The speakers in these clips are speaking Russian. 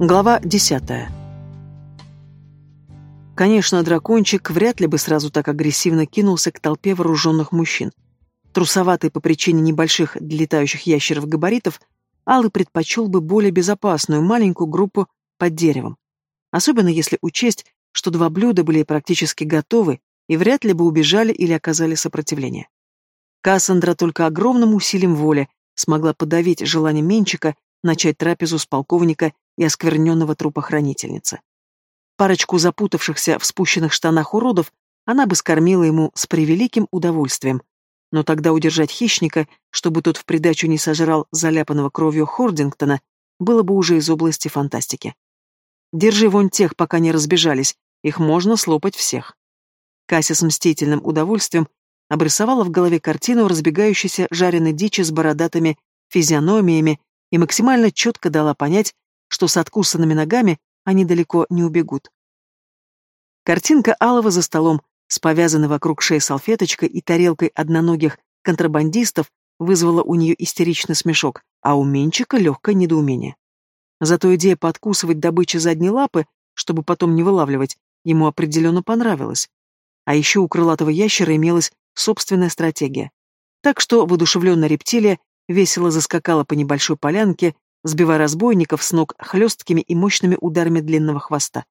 Глава десятая. Конечно, дракончик вряд ли бы сразу так агрессивно кинулся к толпе вооруженных мужчин. Трусоватый по причине небольших для летающих ящеров габаритов, Алый предпочел бы более безопасную маленькую группу под деревом. Особенно если учесть, что два блюда были практически готовы и вряд ли бы убежали или оказали сопротивление. Кассандра только огромным усилием воли смогла подавить желание Менчика начать трапезу с полковника и оскверненного трупа хранительницы. Парочку запутавшихся в спущенных штанах уродов она бы скормила ему с превеликим удовольствием, но тогда удержать хищника, чтобы тот в придачу не сожрал заляпанного кровью Хордингтона, было бы уже из области фантастики. Держи вон тех, пока не разбежались, их можно слопать всех. Кася с мстительным удовольствием обрисовала в голове картину разбегающейся жареной дичи с бородатыми физиономиями и максимально четко дала понять, что с откусанными ногами они далеко не убегут. Картинка Алова за столом, с повязанной вокруг шеи салфеточкой и тарелкой одноногих контрабандистов, вызвала у нее истеричный смешок, а у Менчика легкое недоумение. Зато идея подкусывать добычу задней лапы, чтобы потом не вылавливать, ему определенно понравилась. А еще у крылатого ящера имелась собственная стратегия. Так что воодушевленная рептилия весело заскакала по небольшой полянке, сбивая разбойников с ног хлесткими и мощными ударами длинного хвоста.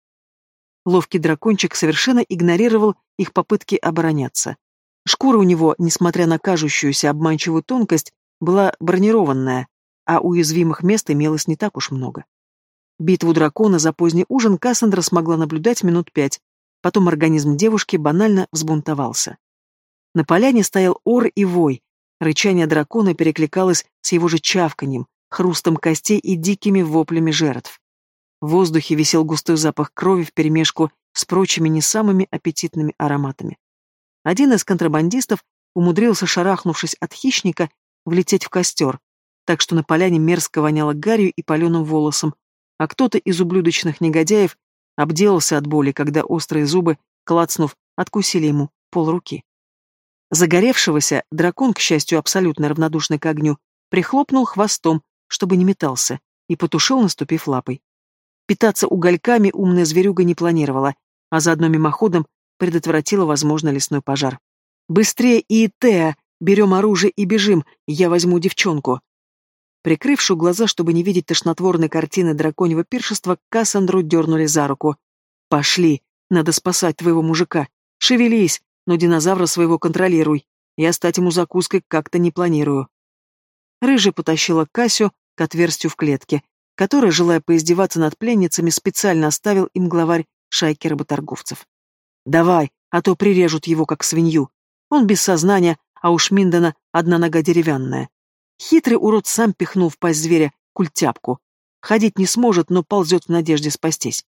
Ловкий дракончик совершенно игнорировал их попытки обороняться. Шкура у него, несмотря на кажущуюся обманчивую тонкость, была бронированная, а уязвимых мест имелось не так уж много. Битву дракона за поздний ужин Кассандра смогла наблюдать минут пять, потом организм девушки банально взбунтовался. На поляне стоял ор и вой, рычание дракона перекликалось с его же чавканьем, хрустом костей и дикими воплями жертв. В воздухе висел густой запах крови вперемешку с прочими не самыми аппетитными ароматами. Один из контрабандистов умудрился, шарахнувшись от хищника, влететь в костер, так что на поляне мерзко воняло гарью и паленым волосом, а кто-то из ублюдочных негодяев обделался от боли, когда острые зубы, клацнув, откусили ему полруки. Загоревшегося дракон, к счастью, абсолютно равнодушный к огню, прихлопнул хвостом, чтобы не метался, и потушил, наступив лапой. Питаться угольками умная зверюга не планировала, а заодно мимоходом предотвратила возможный лесной пожар. «Быстрее, Иетеа! Берем оружие и бежим! Я возьму девчонку!» Прикрывшую глаза, чтобы не видеть тошнотворной картины драконьего пиршества, Кассандру дернули за руку. «Пошли! Надо спасать твоего мужика! Шевелись, но динозавра своего контролируй! Я стать ему закуской как-то не планирую!» Рыжая потащила Касю к отверстию в клетке, которое, желая поиздеваться над пленницами, специально оставил им главарь шайки работорговцев. «Давай, а то прирежут его, как свинью. Он без сознания, а у Шминдена одна нога деревянная. Хитрый урод сам пихнул в пасть зверя культяпку. Ходить не сможет, но ползет в надежде спастись.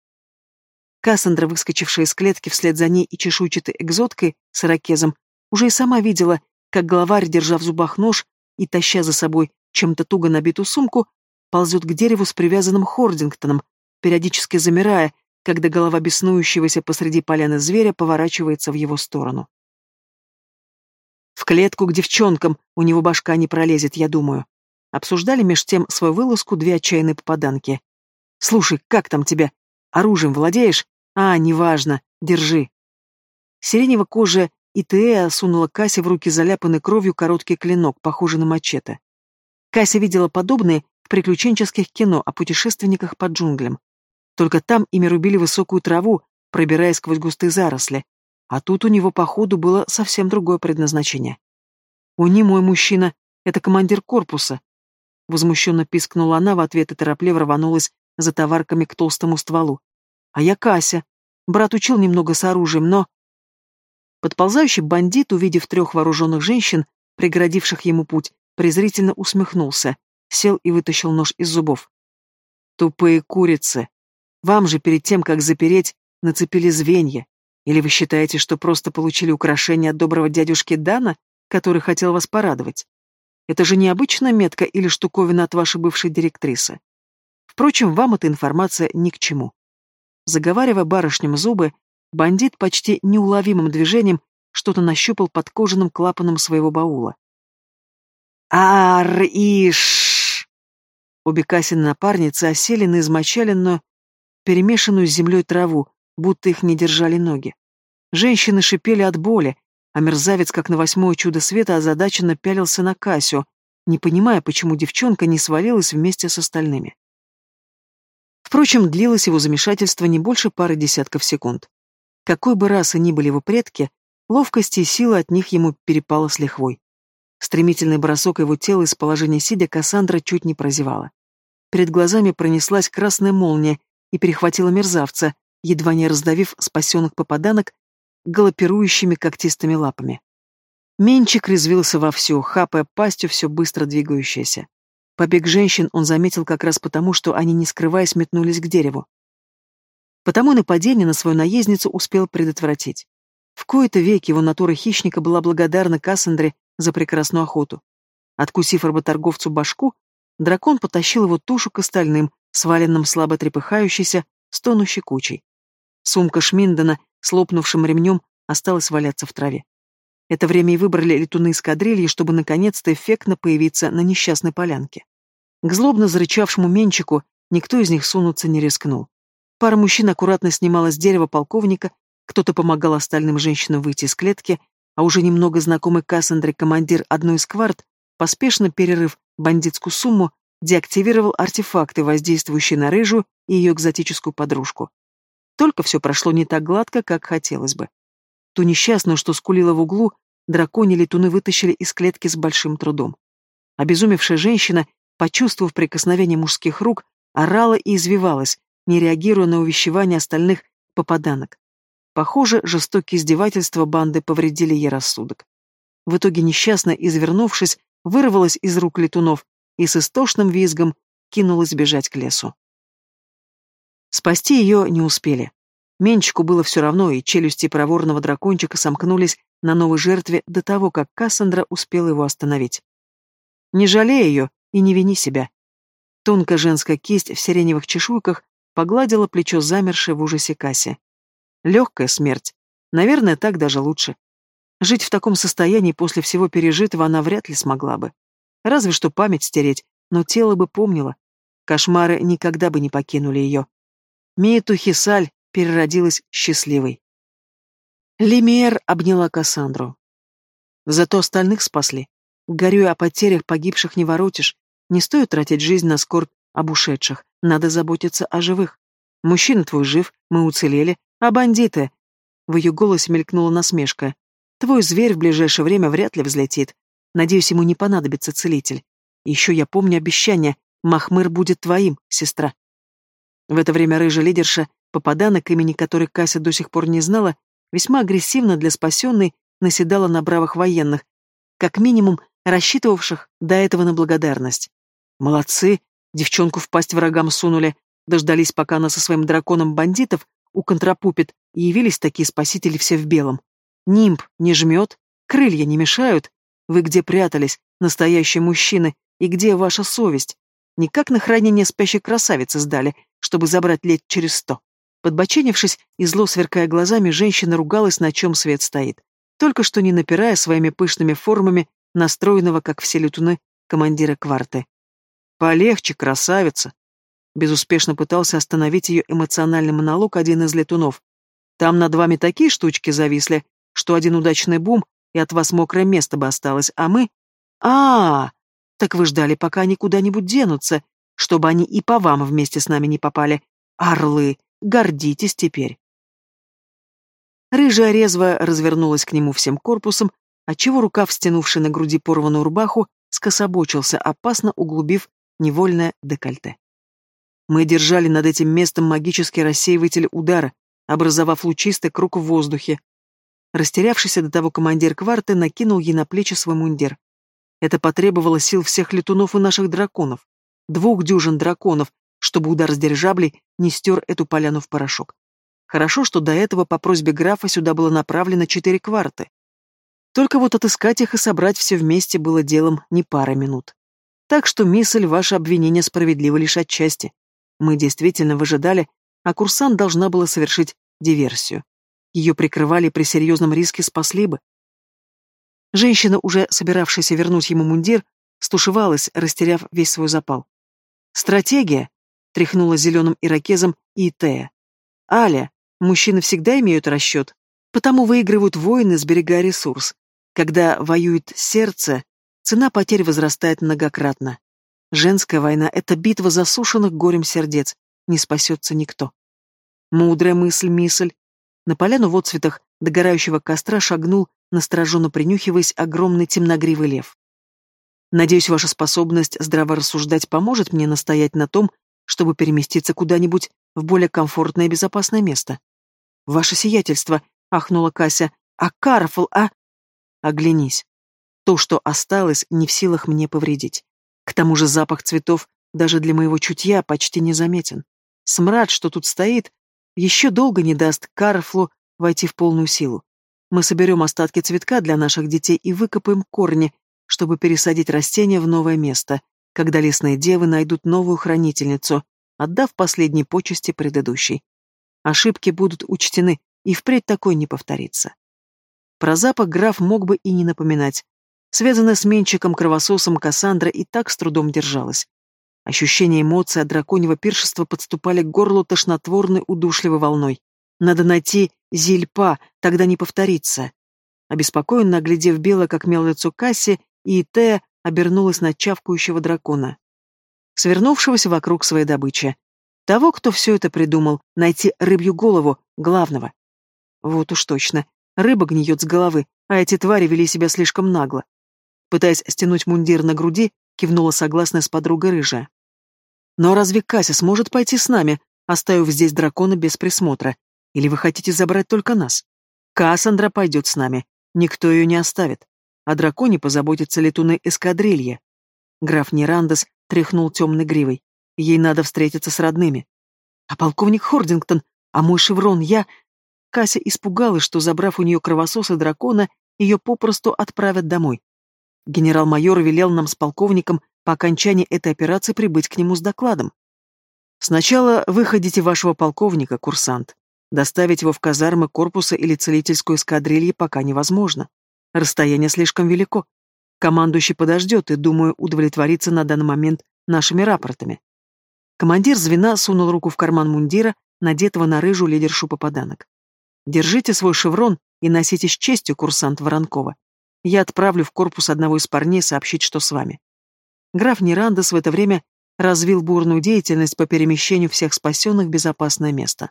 Кассандра, выскочившая из клетки вслед за ней и чешуйчатой экзоткой с ирокезом, уже и сама видела, как главарь, держа в зубах нож и таща за собой чем-то туго набитую сумку, ползет к дереву с привязанным Хордингтоном, периодически замирая, когда голова беснующегося посреди поляны зверя поворачивается в его сторону. В клетку к девчонкам, у него башка не пролезет, я думаю. Обсуждали меж тем свою вылазку две отчаянные попаданки. «Слушай, как там тебя? Оружием владеешь? А, неважно, держи». Сиренево кожа Итея сунула Кассе в руки заляпанный кровью короткий клинок, похожий на мачете. Кася видела подобные в приключенческих кино о путешественниках по джунглям. Только там ими рубили высокую траву, пробираясь сквозь густые заросли. А тут у него, походу, было совсем другое предназначение. «О, не мой мужчина, это командир корпуса!» Возмущенно пискнула она в ответ и торопливо рванулась за товарками к толстому стволу. «А я Кася. Брат учил немного с оружием, но...» Подползающий бандит, увидев трех вооруженных женщин, преградивших ему путь, презрительно усмехнулся, сел и вытащил нож из зубов. «Тупые курицы! Вам же перед тем, как запереть, нацепили звенья. Или вы считаете, что просто получили украшение от доброго дядюшки Дана, который хотел вас порадовать? Это же необычная метка или штуковина от вашей бывшей директрисы. Впрочем, вам эта информация ни к чему». Заговаривая барышням зубы, Бандит почти неуловимым движением что-то нащупал под кожаным клапаном своего баула. «Ар-иш!» Обе Касины напарницы осели на измочаленную, перемешанную с землей траву, будто их не держали ноги. Женщины шипели от боли, а мерзавец, как на восьмое чудо света, озадаченно пялился на Касю, не понимая, почему девчонка не свалилась вместе с остальными. Впрочем, длилось его замешательство не больше пары десятков секунд. Какой бы раз и ни были его предки, ловкости и сила от них ему перепало с лихвой. Стремительный бросок его тела из положения сидя Кассандра чуть не прозевала. Перед глазами пронеслась красная молния и перехватила мерзавца, едва не раздавив спасенных попаданок галопирующими когтистыми лапами. Менчик резвился вовсю, хапая пастью все быстро двигающееся. Побег женщин он заметил как раз потому, что они, не скрываясь, метнулись к дереву. Потому нападение на свою наездницу успел предотвратить. В кои-то веки его натура хищника была благодарна Кассандре за прекрасную охоту. Откусив работорговцу башку, дракон потащил его тушу к остальным, сваленным слабо трепыхающейся, стонущей кучей. Сумка Шминдена с лопнувшим ремнем осталась валяться в траве. Это время и выбрали летуны эскадрильи, чтобы наконец-то эффектно появиться на несчастной полянке. К злобно зарычавшему менчику никто из них сунуться не рискнул. Пара мужчин аккуратно снимала с дерева полковника, кто-то помогал остальным женщинам выйти из клетки, а уже немного знакомый Кассандре командир одной из кварт, поспешно перерыв бандитскую сумму, деактивировал артефакты, воздействующие на рыжую и ее экзотическую подружку. Только все прошло не так гладко, как хотелось бы. Ту несчастную, что скулила в углу, дракони летуны вытащили из клетки с большим трудом. Обезумевшая женщина, почувствовав прикосновение мужских рук, орала и извивалась, не реагируя на увещевания остальных попаданок. Похоже, жестокие издевательства банды повредили ей рассудок. В итоге несчастно, извернувшись, вырвалась из рук летунов и с истошным визгом кинулась бежать к лесу. Спасти ее не успели. Менчику было все равно, и челюсти проворного дракончика сомкнулись на новой жертве до того, как Кассандра успела его остановить. Не жалей ее и не вини себя. Тонкая женская кисть в сиреневых чешуйках погладила плечо замершей в ужасе Касси. Легкая смерть. Наверное, так даже лучше. Жить в таком состоянии после всего пережитого она вряд ли смогла бы. Разве что память стереть, но тело бы помнило. Кошмары никогда бы не покинули ее. Миету Хисаль переродилась счастливой. Лемиер обняла Кассандру. Зато остальных спасли. Горюя о потерях погибших не воротишь. Не стоит тратить жизнь на скорбь об ушедших. Надо заботиться о живых. Мужчина твой жив, мы уцелели, а бандиты...» В ее голосе мелькнула насмешка. «Твой зверь в ближайшее время вряд ли взлетит. Надеюсь, ему не понадобится целитель. Еще я помню обещание. Махмыр будет твоим, сестра». В это время рыжая лидерша, попаданок, имени которой Кася до сих пор не знала, весьма агрессивно для спасенной наседала на бравых военных, как минимум рассчитывавших до этого на благодарность. «Молодцы!» Девчонку в пасть врагам сунули, дождались, пока она со своим драконом бандитов уконтрапупит, и явились такие спасители все в белом. Нимб не жмет, крылья не мешают. Вы где прятались, настоящие мужчины, и где ваша совесть? Никак на хранение спящей красавицы сдали, чтобы забрать лет через сто. Подбоченившись и зло сверкая глазами, женщина ругалась, на чем свет стоит. Только что не напирая своими пышными формами, настроенного, как все летуны, командира кварты. «Полегче, красавица!» Безуспешно пытался остановить ее эмоциональный монолог один из летунов. Там над вами такие штучки зависли, что один удачный бум, и от вас мокрое место бы осталось, а мы... а, -а, -а Так вы ждали, пока они куда-нибудь денутся, чтобы они и по вам вместе с нами не попали. Орлы, гордитесь теперь. Рыжая резво развернулась к нему всем корпусом, отчего рукав, стянувший на груди порванную рубаху, скособочился, опасно углубив невольное декольте. Мы держали над этим местом магический рассеиватель удара, образовав лучистый круг в воздухе. Растерявшийся до того командир кварты накинул ей на плечи свой мундир. Это потребовало сил всех летунов и наших драконов. Двух дюжин драконов, чтобы удар с дирижаблей не стер эту поляну в порошок. Хорошо, что до этого по просьбе графа сюда было направлено четыре кварты. Только вот отыскать их и собрать все вместе было делом не пары минут. Так что, мисль, ваше обвинение справедливо лишь отчасти. Мы действительно выжидали, а курсант должна была совершить диверсию. Ее прикрывали при серьезном риске спасли бы. Женщина, уже собиравшаяся вернуть ему мундир, стушевалась, растеряв весь свой запал. «Стратегия!» — тряхнула зеленым ирокезом и Тея. «Аля, мужчины всегда имеют расчет, потому выигрывают войны, сберегая ресурс. Когда воюет сердце, цена потерь возрастает многократно. Женская война — это битва засушенных горем сердец, не спасется никто. Мудрая мысль-мисль. На поляну в отцветах догорающего костра шагнул, настороженно принюхиваясь, огромный темногривый лев. Надеюсь, ваша способность здраво рассуждать поможет мне настоять на том, чтобы переместиться куда-нибудь в более комфортное и безопасное место. Ваше сиятельство, — ахнула Кася, — а Карфл, а... Оглянись. То, что осталось, не в силах мне повредить. К тому же запах цветов даже для моего чутья почти незаметен. Смрад, что тут стоит, еще долго не даст Карфлу войти в полную силу. Мы соберем остатки цветка для наших детей и выкопаем корни, чтобы пересадить растения в новое место, когда лесные девы найдут новую хранительницу, отдав последние почести предыдущей. Ошибки будут учтены, и впредь такой не повторится. Про запах граф мог бы и не напоминать. Связанная с менчиком-кровососом Кассандра и так с трудом держалась. Ощущения эмоций от драконьего пиршества подступали к горлу тошнотворной удушливой волной. Надо найти зельпа, тогда не повторится. Обеспокоенно оглядев бело, как мел лицо Касси, и Тея обернулась на чавкающего дракона, свернувшегося вокруг своей добычи. Того, кто все это придумал, найти рыбью голову, главного. Вот уж точно, рыба гниет с головы, а эти твари вели себя слишком нагло. Пытаясь стянуть мундир на груди, кивнула согласная с подругой рыжая. Но разве Кася сможет пойти с нами, оставив здесь дракона без присмотра? Или вы хотите забрать только нас? Кассандра пойдет с нами. Никто ее не оставит. О драконе позаботятся летуны эскадрилья. Граф Нерандес тряхнул темной гривой. Ей надо встретиться с родными. А полковник Хордингтон, а мой шеврон, я... Кася испугалась, что, забрав у нее кровососа дракона, ее попросту отправят домой. Генерал-майор велел нам с полковником по окончании этой операции прибыть к нему с докладом. Сначала выходите вашего полковника, курсант. Доставить его в казармы корпуса или целительскую эскадрильи пока невозможно. Расстояние слишком велико. Командующий подождет и, думаю, удовлетворится на данный момент нашими рапортами. Командир звена сунул руку в карман мундира, надетого на рыжую лидершу попаданок. «Держите свой шеврон и носите с честью, курсант Воронкова. Я отправлю в корпус одного из парней сообщить, что с вами». Граф Нерандес в это время развил бурную деятельность по перемещению всех спасенных в безопасное место.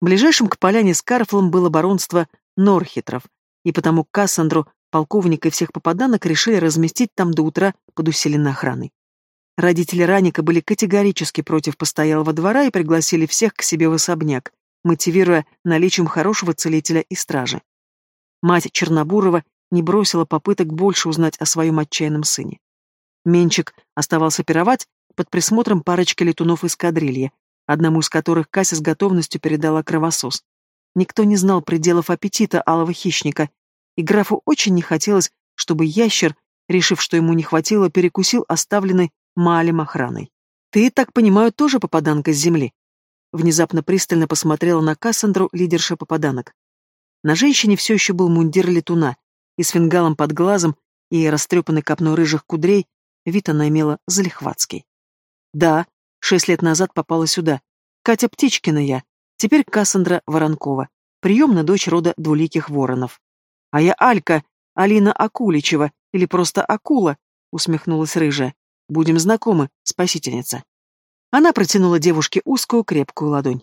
Ближайшим к поляне с Карфлом было баронство Норхитров, и потому Кассандру, полковника и всех попаданок решили разместить там до утра под усиленной охраной. Родители Раника были категорически против постоялого двора и пригласили всех к себе в особняк, мотивируя наличием хорошего целителя и стражи. Мать Чернобурова не бросила попыток больше узнать о своем отчаянном сыне. Менчик оставался пировать под присмотром парочки летунов из кадрилья, одному из которых Кася с готовностью передала кровосос. Никто не знал пределов аппетита алого хищника, и графу очень не хотелось, чтобы ящер, решив, что ему не хватило, перекусил оставленный Маалем охраной. «Ты, так понимаю, тоже попаданка с земли?» Внезапно пристально посмотрела на Кассандру, лидерша попаданок. На женщине все еще был мундир летуна, и с фингалом под глазом, и растрепанной копной рыжих кудрей, вид она имела залихватский. «Да, шесть лет назад попала сюда. Катя Птичкина я, теперь Кассандра Воронкова, приемная дочь рода двуликих воронов. А я Алька, Алина Акуличева, или просто Акула, усмехнулась рыжая. Будем знакомы, спасительница. Она протянула девушке узкую крепкую ладонь.